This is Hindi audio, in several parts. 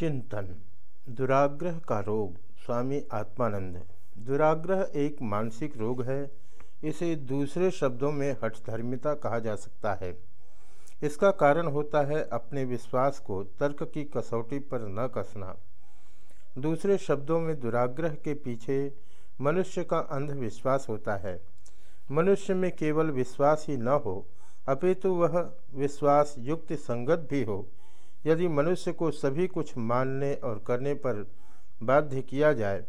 चिंतन। दुराग्रह का रोग, स्वामी आत्मानंद। दुराग्रह एक मानसिक रोग है। इसे दूसरे शब्दों में हठधर्मिता कहा जा सकता है। इसका कारण होता है अपने विश्वास को तर्क की कसौटी पर न कसना। दूसरे शब्दों में दुराग्रह के पीछे मनुष्य का अंधविश्वास होता है। मनुष्य में केवल विश्वास ही न हो, अपितु वह विश्वास युक्त संगत भी हो। यदि मनुष्य को सभी कुछ मानने और करने पर बाध्य किया जाए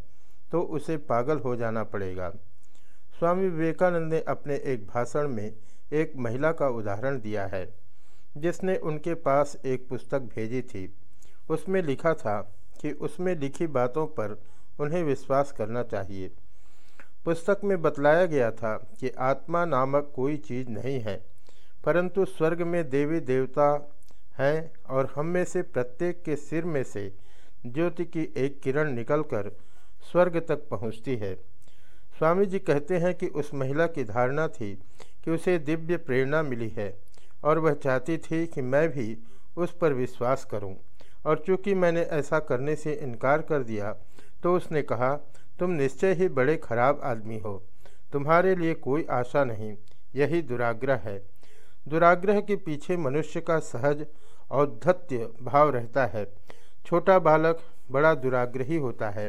तो उसे पागल हो जाना पड़ेगा। स्वामी विवेकानंद ने अपने एक भाषण में एक महिला का उदाहरण दिया है, जिसने उनके पास एक पुस्तक भेजी थी। उसमें लिखा था कि उसमें लिखी बातों पर उन्हें विश्वास करना चाहिए। पुस्तक में बतलाया गया था कि आत्मा नामक कोई चीज़ नहीं है, परंतु स्वर्ग में देवी देवता हैं और हम में से प्रत्येक के सिर में से ज्योति की एक किरण निकलकर स्वर्ग तक पहुँचती है। स्वामी जी कहते हैं कि उस महिला की धारणा थी कि उसे दिव्य प्रेरणा मिली है और वह चाहती थी कि मैं भी उस पर विश्वास करूँ। और चूँकि मैंने ऐसा करने से इनकार कर दिया तो उसने कहा, तुम निश्चय ही बड़े खराब आदमी हो। तुम्हारे लिए कोई आशा नहीं, यही दुराग्रह है। दुराग्रह के पीछे मनुष्य का सहज, औद्धत्य भाव रहता है। छोटा बालक बड़ा दुराग्रही होता है,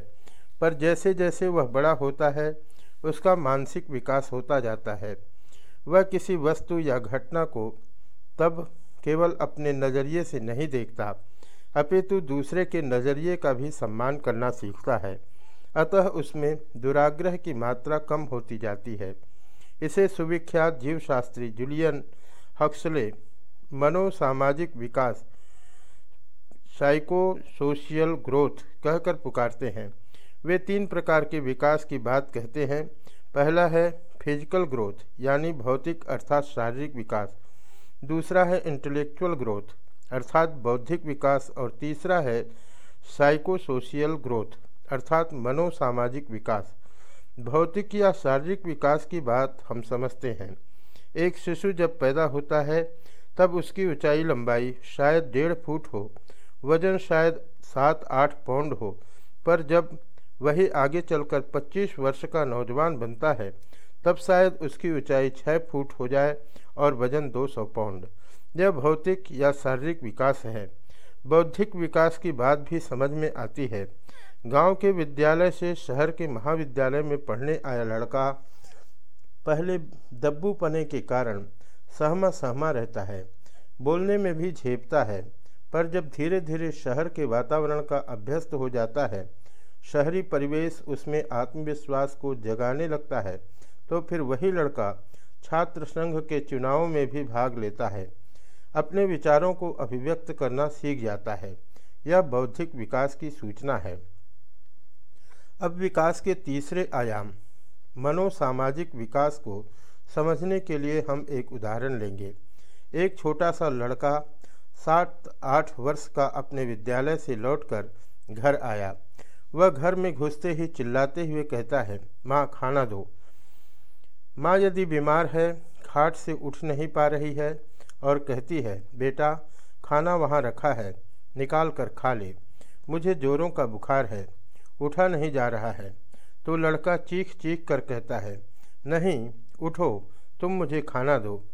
पर जैसे जैसे वह बड़ा होता है, उसका मानसिक विकास होता जाता है। वह किसी वस्तु या घटना को तब केवल अपने नज़रिए से नहीं देखता, अपितु दूसरे के नज़रिए का भी सम्मान करना सीखता है। अतः उसमें दुराग्रह की मात्रा कम होती जाती है। इसे सुविख्यात जीवशास्त्री जूलियन हक्सले, मनोसामाजिक विकास साइको सोशियल ग्रोथ कहकर पुकारते हैं। वे तीन प्रकार के विकास की बात कहते हैं। पहला है फ़िज़िकल ग्रोथ यानी भौतिक अर्थात शारीरिक विकास। दूसरा है इंटेलेक्चुअल ग्रोथ अर्थात बौद्धिक विकास। और तीसरा है साइको सोशियल ग्रोथ अर्थात मनोसामाजिक विकास। भौतिक या शारीरिक विकास की बात हम समझते हैं। एक शिशु जब पैदा होता है, तब उसकी ऊंचाई लंबाई शायद डेढ़ फुट हो, वज़न शायद सात आठ पाउंड हो। पर जब वही आगे चलकर 25 वर्ष का नौजवान बनता है, तब शायद उसकी ऊंचाई छः फुट हो जाए और वज़न 200 पाउंड यह भौतिक या शारीरिक विकास है। बौद्धिक विकास की बात भी समझ में आती है। गाँव के विद्यालय से शहर के महाविद्यालय में पढ़ने आया लड़का पहले दब्बू पने के कारण सहमा सहमा रहता है। बोलने में भी झेपता है, पर जब धीरे धीरे शहर के वातावरण का अभ्यस्त हो जाता है, शहरी परिवेश उसमें आत्मविश्वास को जगाने लगता है तो फिर वही लड़का छात्र संघ के चुनाव में भी भाग लेता है। अपने विचारों को अभिव्यक्त करना सीख जाता है। यह बौद्धिक विकास की सूचना है। अब विकास के तीसरे आयाम। मनोसामाजिक विकास को समझने के लिए हम एक उदाहरण लेंगे। एक छोटा सा लड़का सात आठ वर्ष का अपने विद्यालय से लौटकर घर आया। वह घर में घुसते ही चिल्लाते हुए कहता है, माँ, खाना दो। माँ यदि बीमार है, खाट से उठ नहीं पा रही है और कहती है, बेटा, खाना वहाँ रखा है, निकाल कर खा ले। मुझे जोरों का बुखार है, उठा नहीं जा रहा है। तो लड़का चीख चीख कर कहता है, नहीं, उठो, तुम मुझे खाना दो।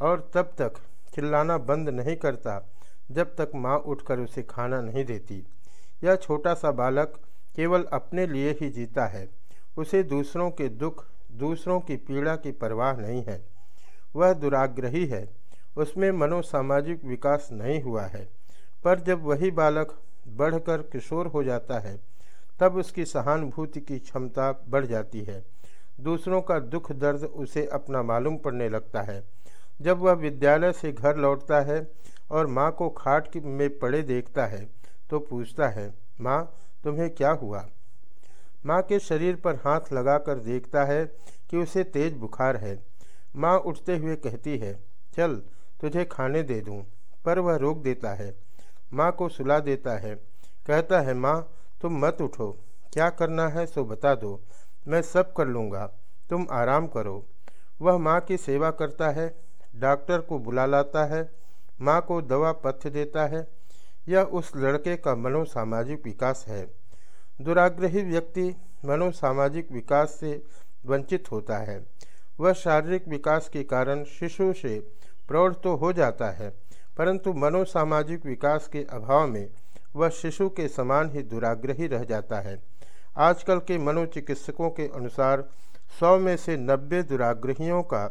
और तब तक चिल्लाना बंद नहीं करता, जब तक माँ उठकर उसे खाना नहीं देती। यह छोटा सा बालक केवल अपने लिए ही जीता है। उसे दूसरों के दुख, दूसरों की पीड़ा की परवाह नहीं है। वह दुराग्रही है। उसमें मनोसामाजिक विकास नहीं हुआ है। पर जब वही बालक बढ़कर किशोर हो जाता है तब उसकी सहानुभूति की क्षमता बढ़ जाती है। दूसरों का दुख दर्द उसे अपना मालूम पड़ने लगता है। जब वह विद्यालय से घर लौटता है और माँ को खाट में पड़े देखता है तो पूछता है, माँ, तुम्हें क्या हुआ? माँ के शरीर पर हाथ लगाकर देखता है कि उसे तेज बुखार है। माँ उठते हुए कहती है, चल, तुझे खाने दे दूँ। पर वह रोक देता है। माँ को सुला देता है। कहता है, माँ तुम मत उठो। क्या करना है सो बता दो। मैं सब कर लूँगा। तुम आराम करो। वह माँ की सेवा करता है, डॉक्टर को बुला लाता है, माँ को दवा पथ्य देता है। यह उस लड़के का मनोसामाजिक विकास है। दुराग्रही व्यक्ति मनोसामाजिक विकास से वंचित होता है। वह शारीरिक विकास के कारण शिशु से प्रौढ़ तो हो जाता है, परंतु मनोसामाजिक विकास के अभाव में वह शिशु के समान ही दुराग्रही रह जाता है। आजकल के मनोचिकित्सकों के अनुसार सौ में से नब्बे दुराग्रहियों का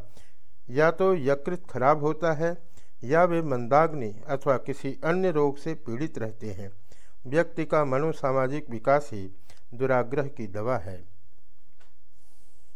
या तो यकृत खराब होता है या वे मंदाग्नि अथवा किसी अन्य रोग से पीड़ित रहते हैं। व्यक्ति का मनोसामाजिक विकास ही दुराग्रह की दवा है।